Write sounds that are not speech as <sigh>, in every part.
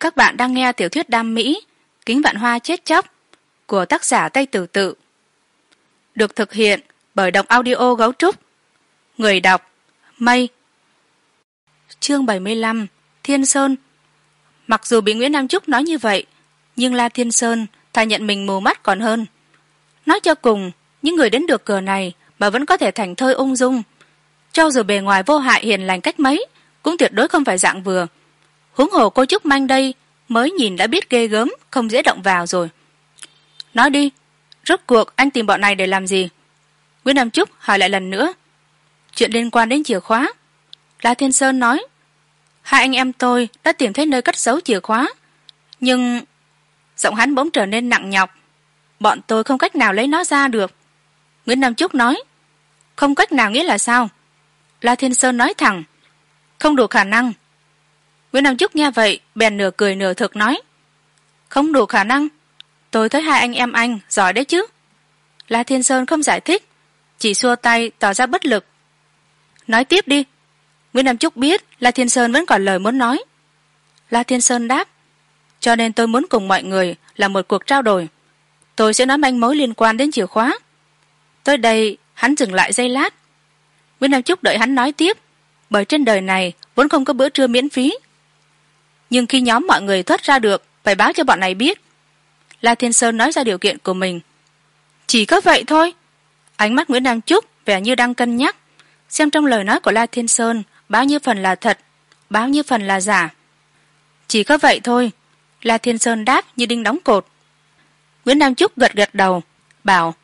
các bạn đang nghe tiểu thuyết đam mỹ, kính vạn hoa chết chóc, của tác giả tây tử tự. Được thực hiện bởi đọc audio gấu trúc. Người đọc, mây. Chương bảy mươi lăm, thiên sơn. Mặc dù bị nguyễn nam trúc nói như vậy, nhưng la thiên sơn thà nhận mình mù mắt còn hơn. Nói cho cùng, những người đến được cửa này mà vẫn có thể thành thơi ung dung. Cho dù bề ngoài vô hại hiền lành cách mấy, cũng tuyệt đối không phải dạng vừa huống hồ cô trúc manh đây mới nhìn đã biết ghê gớm, không dễ động vào rồi. Nói đi, rốt cuộc anh tìm bọn này để làm gì? Nguyễn nam trúc hỏi lại lần nữa. Chuyện liên quan đến chìa khóa. La thiên sơn nói, hai anh em tôi đã tìm thấy nơi cất giấu chìa khóa, nhưng giọng hắn bỗng trở nên nặng nhọc. Bọn tôi không cách nào lấy nó ra được. Nguyễn nam trúc nói, không cách nào nghĩa là sao? La thiên sơn nói thẳng, không đủ khả năng nguyễn nam trúc nghe vậy, bèn nửa cười nửa thực nói, không đủ khả năng. Tôi thấy hai anh em anh giỏi đấy chứ. La thiên sơn không giải thích, chỉ xua tay tỏ ra bất lực. Nói tiếp đi. Nguyễn nam trúc biết la thiên sơn vẫn còn lời muốn nói. La thiên sơn đáp, cho nên tôi muốn cùng mọi người là một cuộc trao đổi. Tôi sẽ nói manh mối liên quan đến chìa khóa. Tới đây, hắn dừng lại giây lát. Nguyễn nam trúc đợi hắn nói tiếp, bởi trên đời này vốn không có bữa trưa miễn phí nhưng khi nhóm mọi người thoát ra được, phải báo cho bọn này biết. La thiên sơn nói ra điều kiện của mình. Chỉ có vậy thôi. Ánh mắt nguyễn nam trúc vẻ như đang cân nhắc. Xem trong lời nói của la thiên sơn, bao nhiêu phần là thật, bao nhiêu phần là giả. Chỉ có vậy thôi. La thiên sơn đáp như đinh đóng cột. Nguyễn nam trúc gật gật đầu, bảo,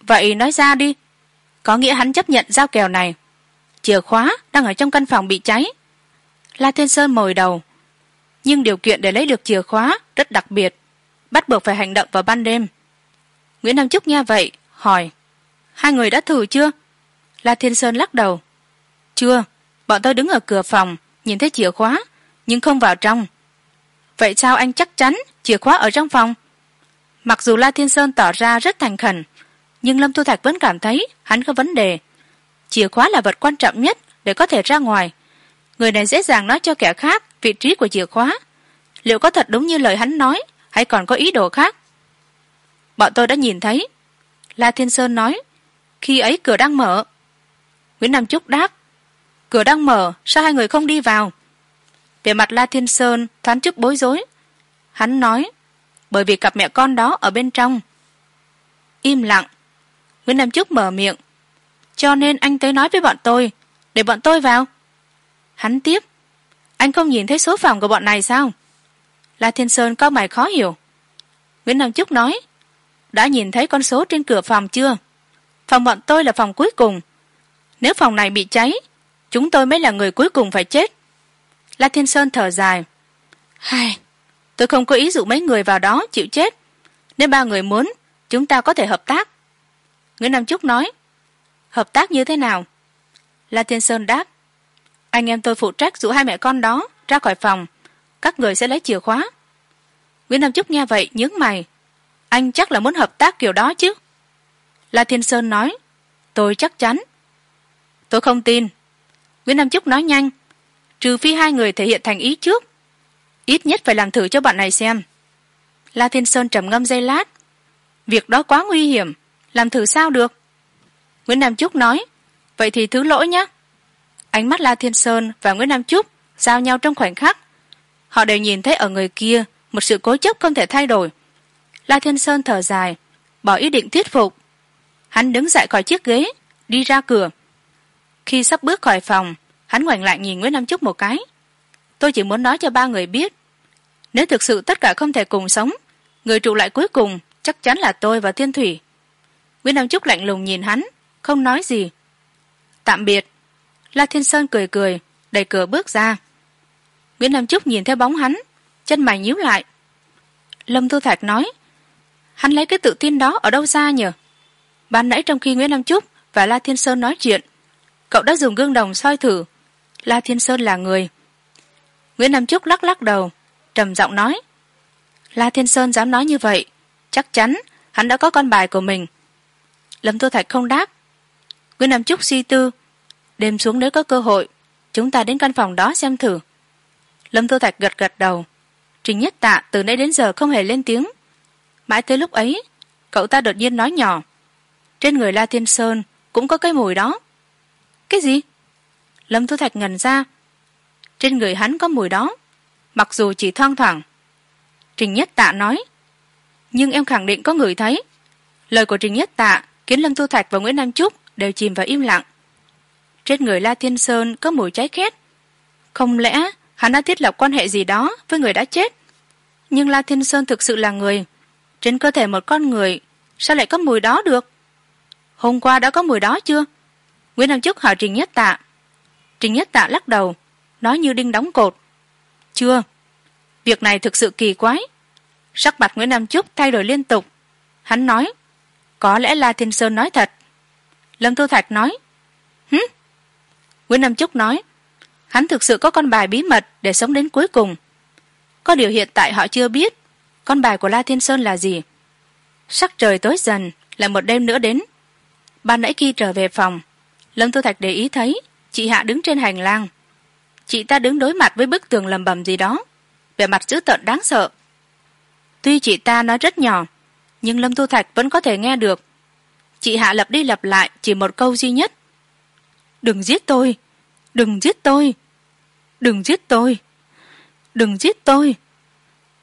vậy nói ra đi. Có nghĩa hắn chấp nhận giao kèo này. Chìa khóa đang ở trong căn phòng bị cháy. La thiên sơn mồi đầu nhưng điều kiện để lấy được chìa khóa rất đặc biệt. Bắt buộc phải hành động vào ban đêm. Nguyễn nam trúc nghe vậy, hỏi, hai người đã thử chưa? La thiên sơn lắc đầu, chưa, bọn tôi đứng ở cửa phòng, nhìn thấy chìa khóa, nhưng không vào trong. Vậy sao anh chắc chắn chìa khóa ở trong phòng? Mặc dù la thiên sơn tỏ ra rất thành khẩn, nhưng lâm thu thạch vẫn cảm thấy hắn có vấn đề. Chìa khóa là vật quan trọng nhất để có thể ra ngoài người này dễ dàng nói cho kẻ khác vị trí của chìa khóa. Liệu có thật đúng như lời hắn nói, hay còn có ý đồ khác? Bọn tôi đã nhìn thấy. La thiên sơn nói, khi ấy cửa đang mở. Nguyễn nam trúc đáp, cửa đang mở, sao hai người không đi vào? Về mặt la thiên sơn thoáng chút bối rối. Hắn nói, bởi vì cặp mẹ con đó ở bên trong. Im lặng. Nguyễn nam trúc mở miệng, cho nên anh tới nói với bọn tôi, để bọn tôi vào hắn tiếp. Anh không nhìn thấy số phòng của bọn này sao? La thiên sơn có mày khó hiểu. Nguyễn nam trúc nói, đã nhìn thấy con số trên cửa phòng chưa? Phòng bọn tôi là phòng cuối cùng. Nếu phòng này bị cháy, chúng tôi mới là người cuối cùng phải chết. La thiên sơn thở dài hai tôi không có ý dụ mấy người vào đó chịu chết. Nếu ba người muốn, chúng ta có thể hợp tác. Nguyễn nam trúc nói, hợp tác như thế nào? La thiên sơn đáp anh em tôi phụ trách dụ hai mẹ con đó ra khỏi phòng. Các người sẽ lấy chìa khóa. Nguyễn nam trúc nghe vậy nhướng mày. Anh chắc là muốn hợp tác kiểu đó chứ? La thiên sơn nói. Tôi chắc chắn. Tôi không tin. Nguyễn nam trúc nói nhanh. Trừ phi hai người thể hiện thành ý trước. Ít nhất phải làm thử cho bọn này xem. La thiên sơn trầm ngâm giây lát. Việc đó quá nguy hiểm. Làm thử sao được? Nguyễn nam trúc nói. Vậy thì thứ lỗi nhé ánh mắt la thiên sơn và nguyễn nam trúc giao nhau trong khoảnh khắc. Họ đều nhìn thấy ở người kia một sự cố chấp không thể thay đổi. La thiên sơn thở dài, bỏ ý định thuyết phục. Hắn đứng dậy khỏi chiếc ghế, đi ra cửa. Khi sắp bước khỏi phòng, hắn ngoảnh lại nhìn nguyễn nam trúc một cái. Tôi chỉ muốn nói cho ba người biết, nếu thực sự tất cả không thể cùng sống, người trụ lại cuối cùng chắc chắn là tôi và thiên thủy. Nguyễn nam trúc lạnh lùng nhìn hắn, không nói gì. Tạm biệt la thiên sơn cười cười, đẩy cửa bước ra. Nguyễn nam trúc nhìn theo bóng hắn, chân mày nhíu lại. Lâm thu thạch nói, hắn lấy cái tự tin đó ở đâu ra nhở ban nãy trong khi nguyễn nam trúc và la thiên sơn nói chuyện, cậu đã dùng gương đồng soi thử. La thiên sơn là người. Nguyễn nam trúc lắc lắc đầu, trầm giọng nói, la thiên sơn dám nói như vậy, chắc chắn hắn đã có con bài của mình. Lâm tô thạch không đáp. Nguyễn nam trúc suy tư đêm xuống nếu có cơ hội, chúng ta đến căn phòng đó xem thử. Lâm tô thạch gật gật đầu. Trình nhất tạ từ nãy đến giờ không hề lên tiếng. Mãi tới lúc ấy, cậu ta đột nhiên nói nhỏ. Trên người la thiên sơn cũng có cái mùi đó. Cái gì? Lâm thu thạch ngần ra. Trên người hắn có mùi đó, mặc dù chỉ thoang thoảng. Trình nhất tạ nói. Nhưng em khẳng định có người thấy. Lời của trình nhất tạ khiến lâm thu thạch và nguyễn nam trúc đều chìm vào im lặng trên người la thiên sơn có mùi cháy khét. Không lẽ hắn đã thiết lập quan hệ gì đó với người đã chết? Nhưng la thiên sơn thực sự là người. Trên cơ thể một con người, sao lại có mùi đó được? Hôm qua đã có mùi đó chưa? Nguyễn nam trúc hỏi trình nhất tạ. Trình nhất tạ lắc đầu, nói như đinh đóng cột. Chưa. Việc này thực sự kỳ quái. Sắc mặt nguyễn nam trúc thay đổi liên tục. Hắn nói, có lẽ la thiên sơn nói thật. Lâm thu thạch nói nguyễn nam trúc nói, hắn thực sự có con bài bí mật để sống đến cuối cùng. Có điều hiện tại họ chưa biết con bài của la thiên sơn là gì. Sắc trời tối dần, là một đêm nữa đến. Ban nãy khi trở về phòng, lâm thu thạch để ý thấy chị hạ đứng trên hành lang. Chị ta đứng đối mặt với bức tường lầm bầm gì đó, vẻ mặt dữ tợn đáng sợ. Tuy chị ta nói rất nhỏ, nhưng lâm thu thạch vẫn có thể nghe được. Chị hạ lặp đi lặp lại chỉ một câu duy nhất đừng giết tôi. Đừng giết tôi. Đừng giết tôi. Đừng giết tôi.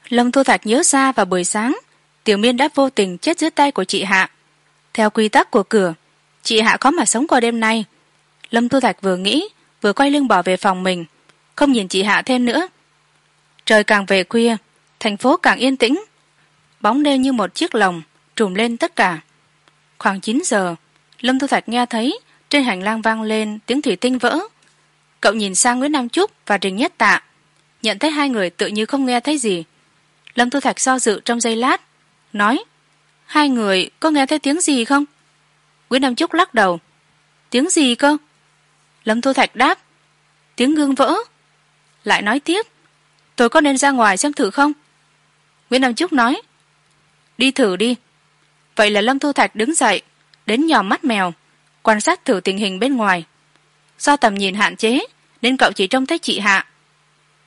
Lâm thu thạch nhớ ra vào buổi sáng, tiểu miên đã vô tình chết dưới tay của chị hạ. Theo quy tắc của cửa, chị hạ có mà sống qua đêm nay. Lâm thu thạch vừa nghĩ, vừa quay lưng bỏ về phòng mình, không nhìn chị hạ thêm nữa. Trời càng về khuya, thành phố càng yên tĩnh. Bóng đêm như một chiếc lồng trùm lên tất cả. Khoảng chín giờ, lâm thu thạch nghe thấy trên hành lang vang lên tiếng thủy tinh vỡ. Cậu nhìn sang nguyễn nam trúc và trình nhất tạ, nhận thấy hai người tự như không nghe thấy gì. Lâm thu thạch do dự trong giây lát, nói, hai người có nghe thấy tiếng gì không? Nguyễn nam trúc lắc đầu, tiếng gì cơ? Lâm thu thạch đáp, tiếng gương vỡ. Lại nói tiếp, tôi có nên ra ngoài xem thử không? Nguyễn nam trúc nói, đi thử đi. Vậy là lâm thu thạch đứng dậy, đến nhòm mắt mèo quan sát thử tình hình bên ngoài. Do tầm nhìn hạn chế, nên cậu chỉ trông thấy chị hạ.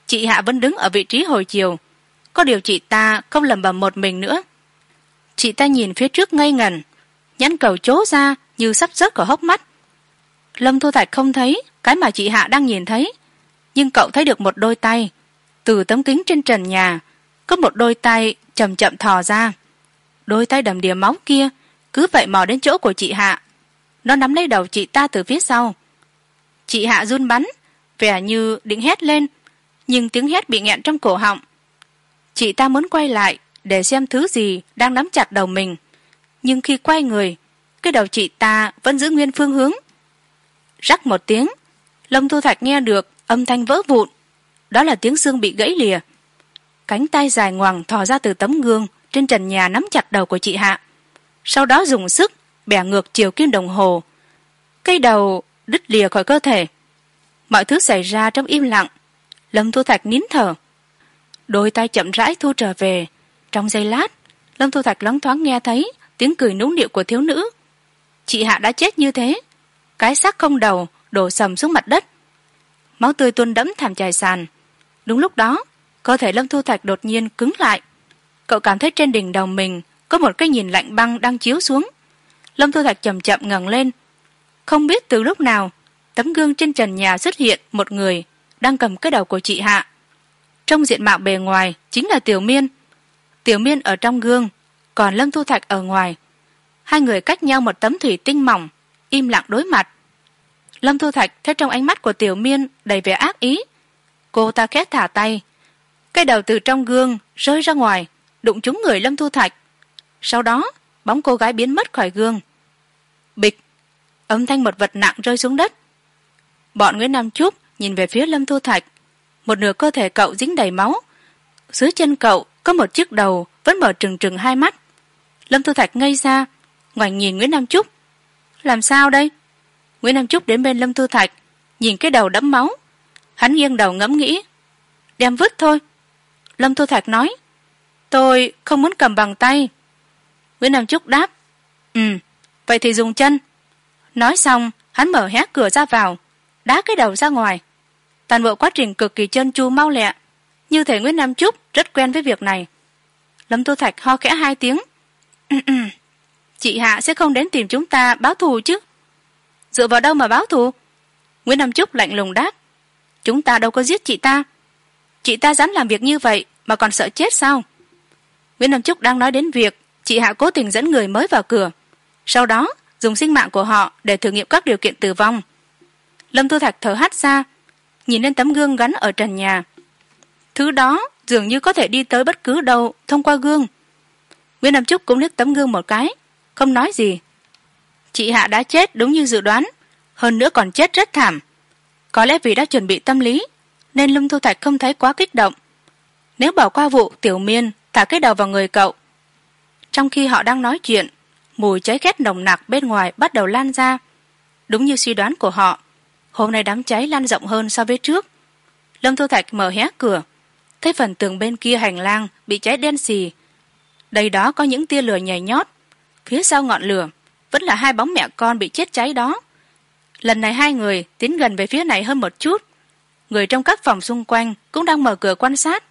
Chị hạ vẫn đứng ở vị trí hồi chiều. Có điều chị ta không lầm bầm một mình nữa. Chị ta nhìn phía trước ngây ngần nhãn cầu chố ra như sắp rớt khỏi hốc mắt. Lâm thu thạch không thấy cái mà chị hạ đang nhìn thấy, nhưng cậu thấy được một đôi tay từ tấm kính trên trần nhà, có một đôi tay chậm chậm thò ra. Đôi tay đầm đìa máu kia cứ vậy mò đến chỗ của chị hạ nó nắm lấy đầu chị ta từ phía sau. Chị hạ run bắn, vẻ như định hét lên, nhưng tiếng hét bị nghẹn trong cổ họng. Chị ta muốn quay lại để xem thứ gì đang nắm chặt đầu mình, nhưng khi quay người, cái đầu chị ta vẫn giữ nguyên phương hướng. Rắc một tiếng, lâm thu thạch nghe được âm thanh vỡ vụn. Đó là tiếng xương bị gãy lìa. Cánh tay dài ngoằng thò ra từ tấm gương trên trần nhà nắm chặt đầu của chị hạ. Sau đó dùng sức bẻ ngược chiều kim đồng hồ. Cây đầu đứt lìa khỏi cơ thể. Mọi thứ xảy ra trong im lặng. Lâm thu thạch nín thở. Đôi tay chậm rãi thu trở về. Trong giây lát, lâm thu thạch loáng thoáng nghe thấy tiếng cười nũng nịu của thiếu nữ. Chị hạ đã chết như thế. Cái xác không đầu đổ sầm xuống mặt đất. Máu tươi tuôn đẫm thảm trải sàn. Đúng lúc đó, cơ thể lâm thu thạch đột nhiên cứng lại. Cậu cảm thấy trên đỉnh đầu mình có một cái nhìn lạnh băng đang chiếu xuống lâm thu thạch c h ậ m chậm ngẩng lên. Không biết từ lúc nào, tấm gương trên trần nhà xuất hiện một người đang cầm cái đầu của chị hạ. Trong diện mạo bề ngoài chính là tiểu miên. Tiểu miên ở trong gương, còn lâm thu thạch ở ngoài. Hai người cách nhau một tấm thủy tinh mỏng, im lặng đối mặt. Lâm thu thạch thấy trong ánh mắt của tiểu miên đầy vẻ ác ý. Cô ta khét thả tay. Cái đầu từ trong gương rơi ra ngoài, đụng trúng người lâm thu thạch. Sau đó bóng cô gái biến mất khỏi gương. Bịch, âm thanh một vật nặng rơi xuống đất. Bọn nguyễn nam trúc nhìn về phía lâm thu thạch. Một nửa cơ thể cậu dính đầy máu. Dưới chân cậu có một chiếc đầu vẫn mở trừng trừng hai mắt. Lâm thu thạch ngây ra, ngoảnh nhìn nguyễn nam trúc. Làm sao đây? Nguyễn nam trúc đến bên lâm thu thạch, nhìn cái đầu đẫm máu. Hắn nghiêng đầu ngẫm nghĩ. Đem vứt thôi. Lâm thu thạch nói, tôi không muốn cầm bằng tay nguyễn nam trúc đáp ừ vậy thì dùng chân. Nói xong, hắn mở hé cửa ra vào, đá cái đầu ra ngoài. Toàn bộ quá trình cực kỳ chân chu mau lẹ, như thể nguyễn nam trúc rất quen với việc này. Lâm tu thạch ho khẽ hai tiếng ừ, ừ, chị hạ sẽ không đến tìm chúng ta báo thù chứ? Dựa vào đâu mà báo thù? Nguyễn nam trúc lạnh lùng đáp, chúng ta đâu có giết chị ta. Chị ta dám làm việc như vậy mà còn sợ chết sao? Nguyễn nam trúc đang nói đến việc chị hạ cố tình dẫn người mới vào cửa. Sau đó, dùng sinh mạng của họ để thử nghiệm các điều kiện tử vong. Lâm thu thạch thở hắt ra, nhìn lên tấm gương gắn ở trần nhà. Thứ đó dường như có thể đi tới bất cứ đâu thông qua gương. Nguyễn nam trúc cũng liếc tấm gương một cái, không nói gì. Chị hạ đã chết đúng như dự đoán, hơn nữa còn chết rất thảm. Có lẽ vì đã chuẩn bị tâm lý, nên lâm thu thạch không thấy quá kích động. Nếu bỏ qua vụ tiểu miên, thả cái đầu vào người cậu trong khi họ đang nói chuyện, mùi cháy khét nồng nặc bên ngoài bắt đầu lan ra. Đúng như suy đoán của họ, hôm nay đám cháy lan rộng hơn so với trước. Lâm thu thạch mở hé cửa, thấy phần tường bên kia hành lang bị cháy đen xì. Đây đó có những tia lửa nhảy nhót. Phía sau ngọn lửa vẫn là hai bóng mẹ con bị chết cháy đó. Lần này hai người tiến gần về phía này hơn một chút. Người trong các phòng xung quanh cũng đang mở cửa quan sát.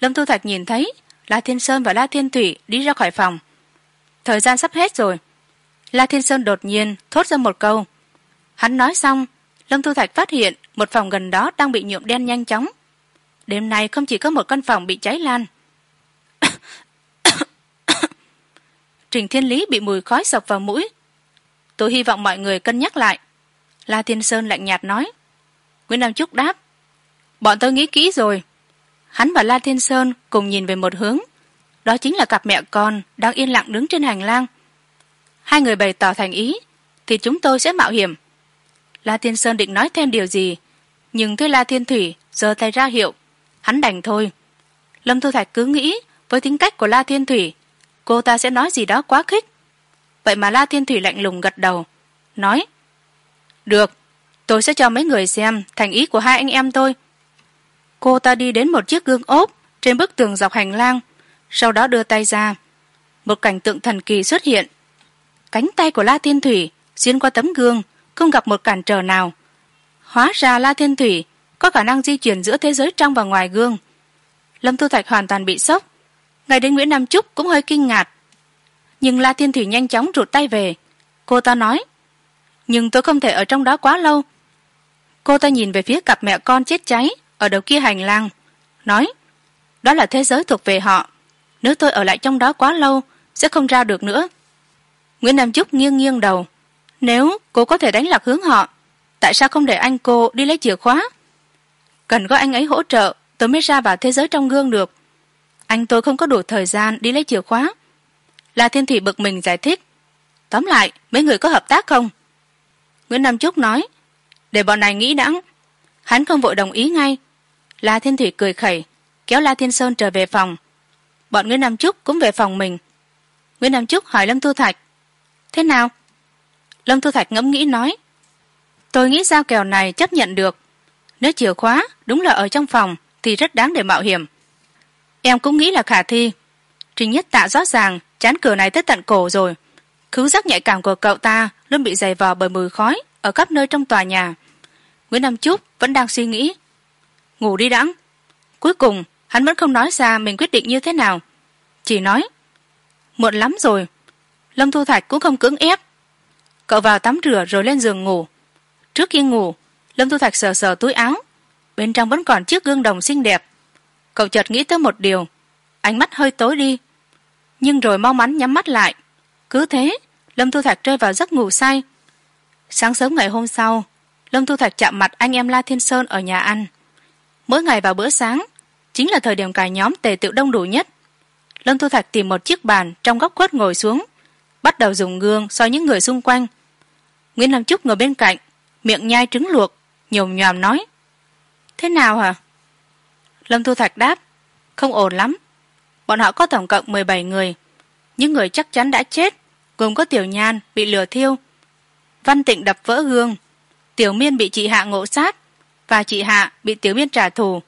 Lâm thu thạch nhìn thấy la thiên sơn và la thiên thủy đi ra khỏi phòng. Thời gian sắp hết rồi. La thiên sơn đột nhiên thốt ra một câu. Hắn nói xong, lâm thu thạch phát hiện một phòng gần đó đang bị nhuộm đen nhanh chóng. Đêm nay không chỉ có một căn phòng bị cháy lan. <coughs> Trình thiên lý bị mùi khói sộc vào mũi. Tôi hy vọng mọi người cân nhắc lại. La thiên sơn lạnh nhạt nói. Nguyễn nam trúc đáp. Bọn tôi nghĩ kỹ rồi hắn và la thiên sơn cùng nhìn về một hướng. Đó chính là cặp mẹ con đang yên lặng đứng trên hành lang. Hai người bày tỏ thành ý, thì chúng tôi sẽ mạo hiểm. La thiên sơn định nói thêm điều gì, nhưng thấy la thiên thủy giơ tay ra hiệu. Hắn đành thôi. Lâm thu thạch cứ nghĩ với tính cách của la thiên thủy, cô ta sẽ nói gì đó quá khích. Vậy mà la thiên thủy lạnh lùng gật đầu, nói, được, tôi sẽ cho mấy người xem thành ý của hai anh em tôi cô ta đi đến một chiếc gương ốp trên bức tường dọc hành lang, sau đó đưa tay ra. Một cảnh tượng thần kỳ xuất hiện. Cánh tay của la thiên thủy xuyên qua tấm gương, không gặp một cản trở nào. Hóa ra la thiên thủy có khả năng di chuyển giữa thế giới trong và ngoài gương. Lâm tu thạch hoàn toàn bị sốc. Ngay đến nguyễn nam trúc cũng hơi kinh ngạc. Nhưng la thiên thủy nhanh chóng rụt tay về. Cô ta nói, nhưng tôi không thể ở trong đó quá lâu. Cô ta nhìn về phía cặp mẹ con chết cháy ở đầu kia hành lang, nói, đó là thế giới thuộc về họ. Nếu tôi ở lại trong đó quá lâu, sẽ không ra được nữa. Nguyễn nam trúc nghiêng nghiêng đầu, nếu cô có thể đánh lạc hướng họ, tại sao không để anh cô đi lấy chìa khóa? Cần có anh ấy hỗ trợ, tôi mới ra vào thế giới trong gương được. Anh tôi không có đủ thời gian đi lấy chìa khóa. La thiên thị bực mình giải thích, tóm lại, mấy người có hợp tác không? Nguyễn nam trúc nói, để bọn này nghĩ đãng hắn không vội đồng ý ngay la thiên thủy cười khẩy, kéo la thiên sơn trở về phòng. Bọn nguyễn nam trúc cũng về phòng mình. Nguyễn nam trúc hỏi lâm thu thạch, thế nào? Lâm thu thạch ngẫm nghĩ nói, tôi nghĩ giao kèo này chấp nhận được. Nếu chìa khóa đúng là ở trong phòng thì rất đáng để mạo hiểm. Em cũng nghĩ là khả thi. Trình nhất tạ rõ ràng chán cửa này tới tận cổ rồi. Khứu giác nhạy cảm của cậu ta luôn bị dày vò bởi mùi khói ở khắp nơi trong tòa nhà. Nguyễn nam trúc vẫn đang suy nghĩ ngủ đi đãng cuối cùng, hắn vẫn không nói ra mình quyết định như thế nào. Chỉ nói, muộn lắm rồi, lâm thu thạch cũng không cưỡng ép. Cậu vào tắm rửa rồi lên giường ngủ. Trước khi ngủ, lâm thu thạch sờ sờ túi áo. Bên trong vẫn còn chiếc gương đồng xinh đẹp. Cậu chợt nghĩ tới một điều. Ánh mắt hơi tối đi. Nhưng rồi mau mắn nhắm mắt lại. Cứ thế, lâm thu thạch rơi vào giấc ngủ say. Sáng sớm ngày hôm sau, lâm thu thạch chạm mặt anh em la thiên sơn ở nhà ăn mỗi ngày vào bữa sáng, chính là thời điểm cả nhóm tề tựu đông đủ nhất. Lâm thu thạch tìm một chiếc bàn trong góc khuất ngồi xuống, bắt đầu dùng gương soi những người xung quanh. Nguyễn nam trúc ngồi bên cạnh, miệng nhai trứng luộc, nhồm nhòm nói, thế nào hả? Lâm thu thạch đáp, không ổn lắm. Bọn họ có tổng cộng mười bảy người, những người chắc chắn đã chết, gồm có tiểu nhan bị lửa thiêu, văn tịnh đập vỡ gương, tiểu miên bị chị hạ ngộ sát và chị hạ bị tiểu biên trả thù.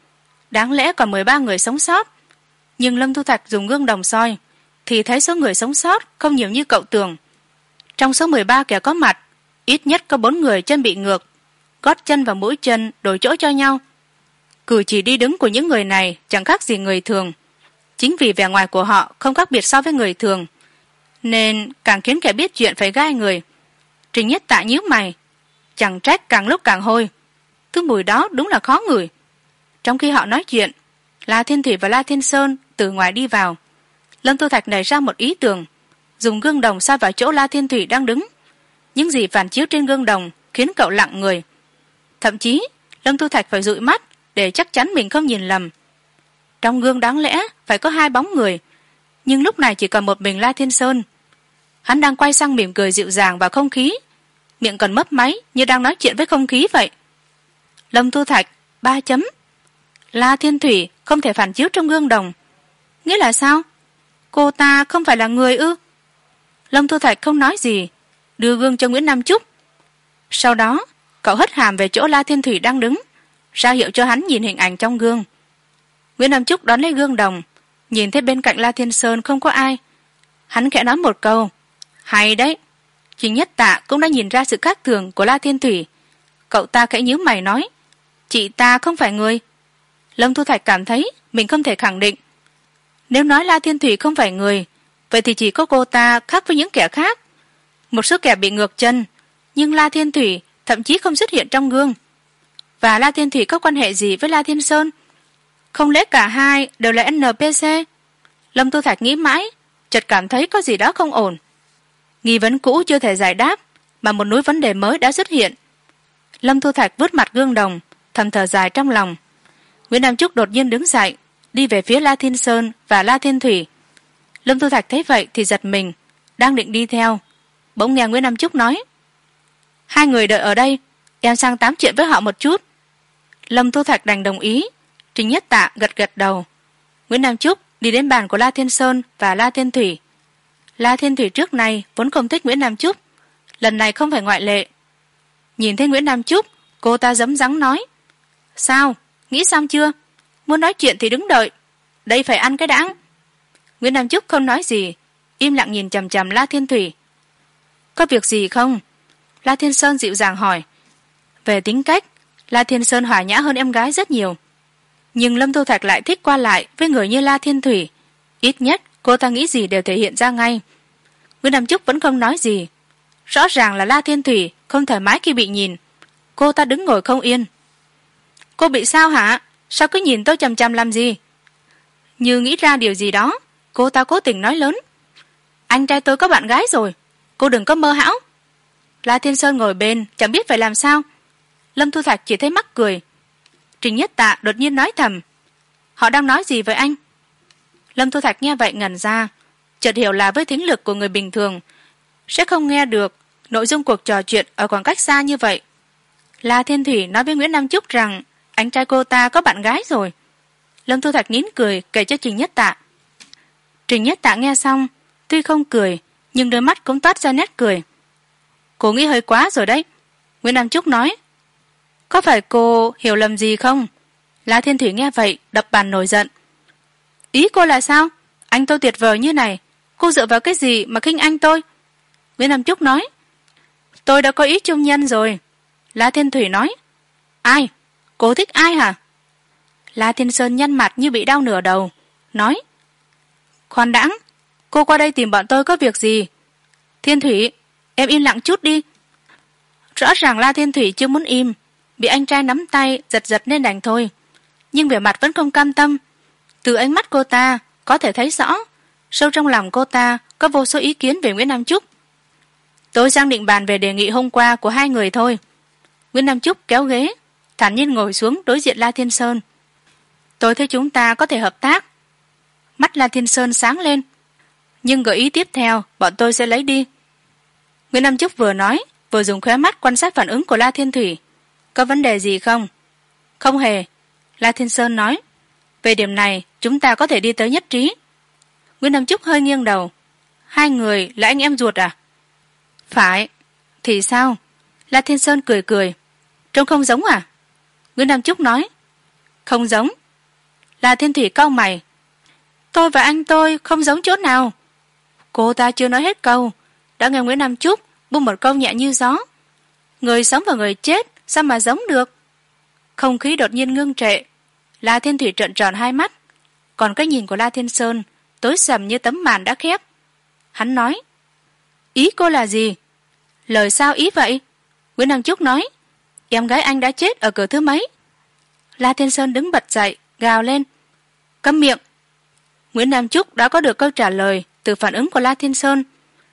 Đáng lẽ còn mười ba người sống sót. Nhưng lâm thu thạch dùng gương đồng soi, thì thấy số người sống sót không nhiều như cậu tưởng. Trong số mười ba kẻ có mặt, ít nhất có bốn người chân bị ngược, gót chân và mũi chân đổi chỗ cho nhau. Cử chỉ đi đứng của những người này chẳng khác gì người thường. Chính vì vẻ ngoài của họ không khác biệt so với người thường, nên càng khiến kẻ biết chuyện phải gai người. Trình nhất tạ nhíu mày, chẳng trách càng lúc càng hôi thứ mùi đó đúng là khó ngửi. Trong khi họ nói chuyện, la thiên thủy và la thiên sơn từ ngoài đi vào. Lâm tu thạch nảy ra một ý tưởng, dùng gương đồng soi vào chỗ la thiên thủy đang đứng. Những gì phản chiếu trên gương đồng khiến cậu lặng người. Thậm chí, lâm tu thạch phải dụi mắt để chắc chắn mình không nhìn lầm. Trong gương đáng lẽ phải có hai bóng người, nhưng lúc này chỉ còn một mình la thiên sơn. Hắn đang quay sang mỉm cười dịu dàng vào không khí. Miệng còn mấp máy như đang nói chuyện với không khí vậy lâm thu thạch, ba chấm. La thiên thủy không thể phản chiếu trong gương đồng. Nghĩa là sao? Cô ta không phải là người ư? Lâm thu thạch không nói gì, đưa gương cho nguyễn nam trúc. Sau đó, cậu hất hàm về chỗ la thiên thủy đang đứng, ra hiệu cho hắn nhìn hình ảnh trong gương. Nguyễn nam trúc đón lấy gương đồng, nhìn thấy bên cạnh la thiên sơn không có ai. Hắn khẽ nói một câu, hay đấy trình nhất tạ cũng đã nhìn ra sự khác thường của la thiên thủy. Cậu ta khẽ nhíu mày nói chị ta không phải người. Lâm thu thạch cảm thấy mình không thể khẳng định. Nếu nói la thiên thủy không phải người, vậy thì chỉ có cô ta khác với những kẻ khác. Một số kẻ bị ngược chân, nhưng la thiên thủy thậm chí không xuất hiện trong gương. Và la thiên thủy có quan hệ gì với la thiên sơn? Không lẽ cả hai đều là npc lâm tu thạch nghĩ mãi, chợt cảm thấy có gì đó không ổn. Nghi vấn cũ chưa thể giải đáp, mà một núi vấn đề mới đã xuất hiện. Lâm thu thạch vứt mặt gương đồng thầm thở dài trong lòng. Nguyễn nam trúc đột nhiên đứng dậy, đi về phía la thiên sơn và la thiên thủy. Lâm thu thạch thấy vậy thì giật mình, đang định đi theo. Bỗng nghe nguyễn nam trúc nói, hai người đợi ở đây, em sang tám chuyện với họ một chút. Lâm thu thạch đành đồng ý, trình nhất tạ gật gật đầu. Nguyễn nam trúc đi đến bàn của la thiên sơn và la thiên thủy. La thiên thủy trước nay vốn không thích nguyễn nam trúc, lần này không phải ngoại lệ. Nhìn thấy nguyễn nam trúc, cô ta giấm rắn nói sao? Nghĩ xong chưa? Muốn nói chuyện thì đứng đợi. Đây phải ăn cái đãng nguyễn nam trúc không nói gì. Im lặng nhìn chằm chằm la thiên thủy. Có việc gì không? La thiên sơn dịu dàng hỏi. Về tính cách, la thiên sơn hòa nhã hơn em gái rất nhiều. Nhưng lâm thu thạch lại thích qua lại với người như la thiên thủy. Ít nhất, cô ta nghĩ gì đều thể hiện ra ngay. Nguyễn nam trúc vẫn không nói gì. Rõ ràng là la thiên thủy không thoải mái khi bị nhìn. Cô ta đứng ngồi không yên cô bị sao hả? Sao cứ nhìn tôi chằm chằm làm gì? Như nghĩ ra điều gì đó, cô ta cố tình nói lớn. Anh trai tôi có bạn gái rồi, cô đừng có mơ hão. La thiên sơn ngồi bên, chẳng biết phải làm sao. Lâm thu thạch chỉ thấy mắc cười. Trình nhất tạ đột nhiên nói thầm, họ đang nói gì với anh? Lâm thu thạch nghe vậy ngần ra, chợt hiểu là với thính lực của người bình thường, sẽ không nghe được nội dung cuộc trò chuyện ở khoảng cách xa như vậy. La thiên thủy nói với nguyễn nam trúc rằng anh trai cô ta có bạn gái rồi. Lâm thu thạch nín cười, kể cho trình nhất tạ. Trình nhất tạ nghe xong, tuy không cười, nhưng đôi mắt cũng toát ra nét cười. Cô nghĩ hơi quá rồi đấy. Nguyễn nam trúc nói, có phải cô hiểu lầm gì không? La thiên thủy nghe vậy, đập bàn nổi giận. Ý cô là sao? Anh tôi tuyệt vời như này. Cô dựa vào cái gì mà khinh anh tôi? Nguyễn nam trúc nói, tôi đã có ý trung nhân rồi. La thiên thủy nói, ai? Cô thích ai hả? La thiên sơn nhăn mặt như bị đau nửa đầu, nói, khoan đãng cô qua đây tìm bọn tôi có việc gì? Thiên thủy, em im lặng chút đi. Rõ ràng la thiên thủy chưa muốn im, bị anh trai nắm tay, giật giật nên đành thôi. Nhưng vẻ mặt vẫn không cam tâm. Từ ánh mắt cô ta, có thể thấy rõ, sâu trong lòng cô ta có vô số ý kiến về nguyễn nam trúc tôi sang định bàn về đề nghị hôm qua của hai người thôi. Nguyễn nam trúc kéo ghế thản nhiên ngồi xuống đối diện la thiên sơn. Tôi thấy chúng ta có thể hợp tác. Mắt la thiên sơn sáng lên. Nhưng gợi ý tiếp theo, bọn tôi sẽ lấy đi. Nguyễn nam trúc vừa nói, vừa dùng khóe mắt quan sát phản ứng của la thiên thủy. Có vấn đề gì không? Không hề. La thiên sơn nói, về điểm này, chúng ta có thể đi tới nhất trí. Nguyễn nam trúc hơi nghiêng đầu. Hai người là anh em ruột à? Phải. Thì sao? La thiên sơn cười cười. Trông không giống à? Nguyễn nam trúc nói, không giống. Là thiên thủy cau mày. Tôi và anh tôi không giống chỗ nào. Cô ta chưa nói hết câu, đã nghe nguyễn nam trúc buông một câu nhẹ như gió. Người sống và người chết, sao mà giống được? Không khí đột nhiên ngưng trệ. La thiên thủy trợn tròn hai mắt. Còn cái nhìn của la thiên sơn tối sầm như tấm màn đã khép. Hắn nói, ý cô là gì? Lời sao ý vậy? Nguyễn Nam trúc nói em gái anh đã chết ở cửa thứ mấy? La thiên sơn đứng bật dậy, gào lên. Câm miệng. Nguyễn nam trúc đã có được câu trả lời từ phản ứng của la thiên sơn.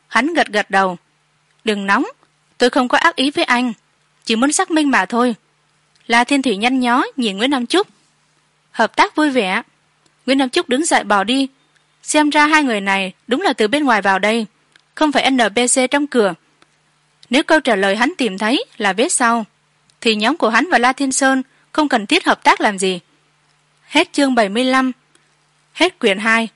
Hắn gật gật đầu. Đừng nóng, tôi không có ác ý với anh. Chỉ muốn xác minh mà thôi. La thiên thủy nhăn nhó nhìn nguyễn nam trúc hợp tác vui vẻ. Nguyễn nam trúc đứng dậy bỏ đi. Xem ra hai người này đúng là từ bên ngoài vào đây, không phải npc trong cửa. Nếu câu trả lời hắn tìm thấy là vết sau thì nhóm của hắn và la thiên sơn không cần thiết hợp tác làm gì. Hết chương bảy mươi lăm, hết quyển hai.